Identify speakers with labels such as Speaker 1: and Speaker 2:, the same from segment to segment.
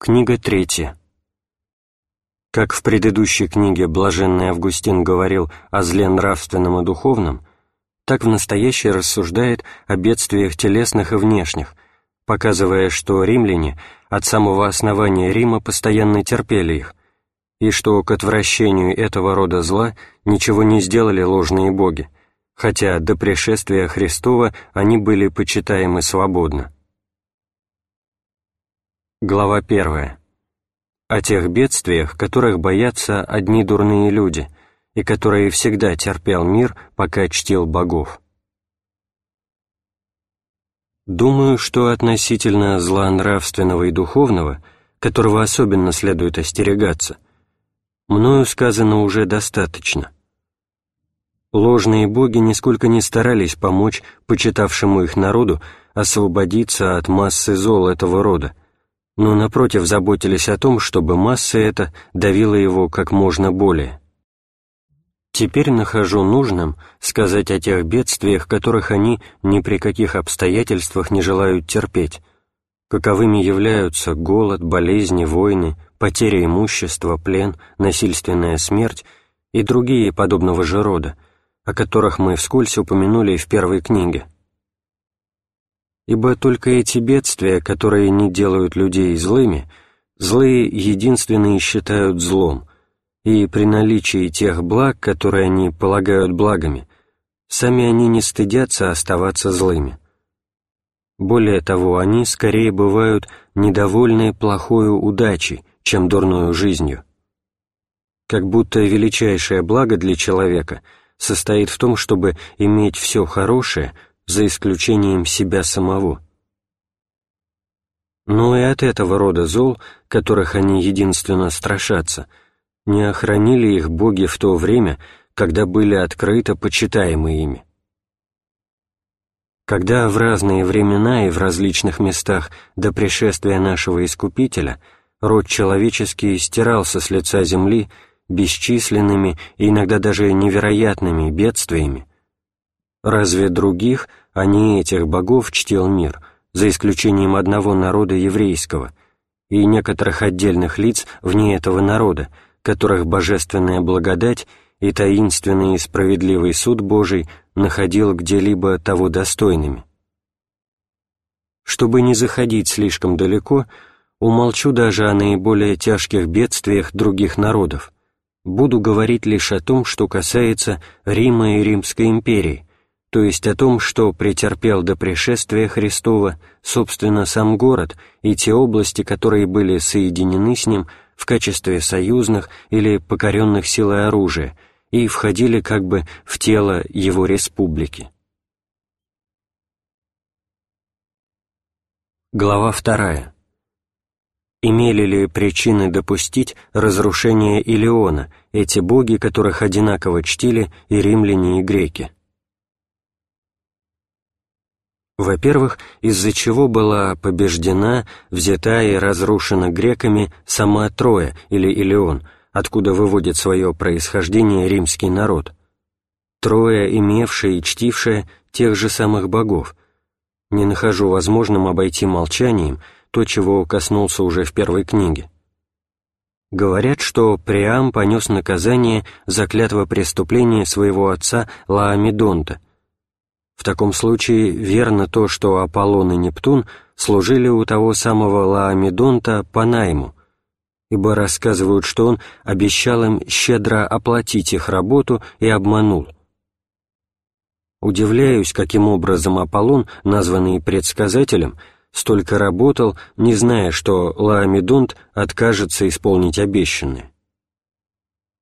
Speaker 1: Книга третья. Как в предыдущей книге блаженный Августин говорил о зле нравственном и духовном, так в настоящей рассуждает о бедствиях телесных и внешних, показывая, что римляне от самого основания Рима постоянно терпели их, и что к отвращению этого рода зла ничего не сделали ложные боги, хотя до пришествия Христова они были почитаемы свободно. Глава 1. О тех бедствиях, которых боятся одни дурные люди, и которые всегда терпел мир, пока чтил богов. Думаю, что относительно зла нравственного и духовного, которого особенно следует остерегаться, мною сказано уже достаточно. Ложные боги нисколько не старались помочь почитавшему их народу освободиться от массы зол этого рода, но напротив заботились о том, чтобы масса эта давила его как можно более. Теперь нахожу нужным сказать о тех бедствиях, которых они ни при каких обстоятельствах не желают терпеть, каковыми являются голод, болезни, войны, потеря имущества, плен, насильственная смерть и другие подобного же рода, о которых мы вскользь упомянули в первой книге ибо только эти бедствия, которые не делают людей злыми, злые единственные считают злом, и при наличии тех благ, которые они полагают благами, сами они не стыдятся оставаться злыми. Более того, они скорее бывают недовольны плохою удачей, чем дурною жизнью. Как будто величайшее благо для человека состоит в том, чтобы иметь все хорошее — за исключением себя самого. Но и от этого рода зол, которых они единственно страшатся, не охранили их боги в то время, когда были открыто почитаемы ими. Когда в разные времена и в различных местах до пришествия нашего Искупителя род человеческий стирался с лица земли бесчисленными и иногда даже невероятными бедствиями, Разве других, а не этих богов чтил мир, за исключением одного народа еврейского и некоторых отдельных лиц вне этого народа, которых божественная благодать и таинственный и справедливый суд Божий находил где-либо того достойными? Чтобы не заходить слишком далеко, умолчу даже о наиболее тяжких бедствиях других народов, буду говорить лишь о том, что касается Рима и Римской империи, то есть о том, что претерпел до пришествия Христова, собственно, сам город и те области, которые были соединены с ним в качестве союзных или покоренных силой оружия и входили как бы в тело его республики. Глава вторая. Имели ли причины допустить разрушение Илеона, эти боги, которых одинаково чтили и римляне, и греки? Во-первых, из-за чего была побеждена, взята и разрушена греками сама Троя или Илеон, откуда выводит свое происхождение римский народ. Троя, имевшая и чтившая тех же самых богов. Не нахожу возможным обойти молчанием то, чего коснулся уже в первой книге. Говорят, что Приам понес наказание за клятво преступления своего отца Лаамидонта – в таком случае верно то, что Аполлон и Нептун служили у того самого Лаомедонта по найму, ибо рассказывают, что он обещал им щедро оплатить их работу и обманул. Удивляюсь, каким образом Аполлон, названный предсказателем, столько работал, не зная, что Лаомедонт откажется исполнить обещанное.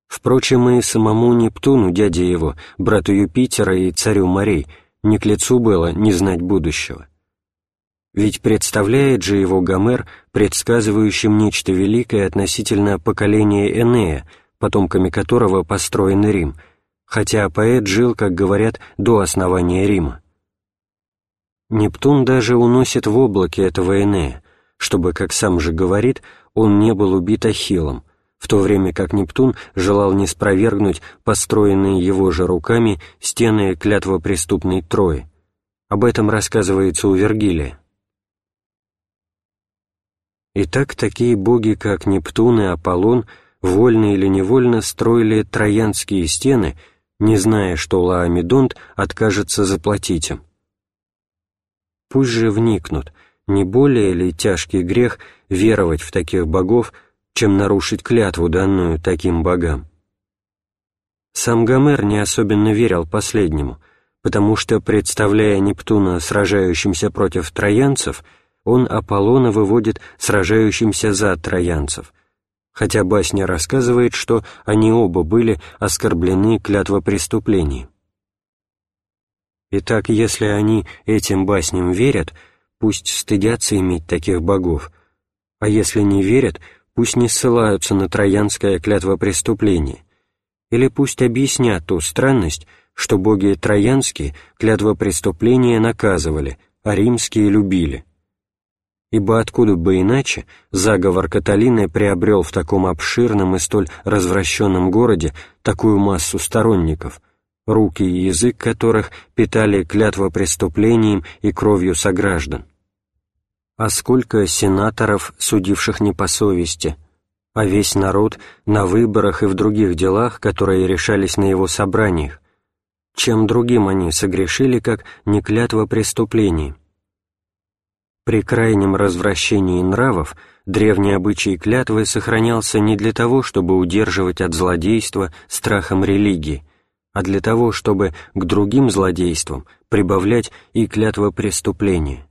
Speaker 1: Впрочем, и самому Нептуну, дяде его, брату Юпитера и царю морей, не к лицу было не знать будущего. Ведь представляет же его Гомер предсказывающим нечто великое относительно поколения Энея, потомками которого построен Рим, хотя поэт жил, как говорят, до основания Рима. Нептун даже уносит в облаке этого Энея, чтобы, как сам же говорит, он не был убит Ахиллом, в то время как Нептун желал не спровергнуть построенные его же руками стены клятвопреступной Трои. Об этом рассказывается у Вергилия. Итак, такие боги, как Нептун и Аполлон, вольно или невольно строили троянские стены, не зная, что Лаомедонт откажется заплатить им. Пусть же вникнут, не более ли тяжкий грех веровать в таких богов, чем нарушить клятву, данную таким богам. Сам Гомер не особенно верил последнему, потому что, представляя Нептуна сражающимся против троянцев, он Аполлона выводит сражающимся за троянцев, хотя басня рассказывает, что они оба были оскорблены клятвопреступлением. Итак, если они этим басням верят, пусть стыдятся иметь таких богов, а если не верят, пусть не ссылаются на троянское клятвопреступление, или пусть объяснят ту странность, что боги троянские клятвопреступления наказывали, а римские любили. Ибо откуда бы иначе заговор Каталины приобрел в таком обширном и столь развращенном городе такую массу сторонников, руки и язык которых питали клятвопреступлением и кровью сограждан. А сколько сенаторов, судивших не по совести – а весь народ на выборах и в других делах, которые решались на его собраниях, чем другим они согрешили, как не клятва преступлений. При крайнем развращении нравов древний обычай клятвы сохранялся не для того, чтобы удерживать от злодейства страхом религии, а для того, чтобы к другим злодействам прибавлять и клятва преступления.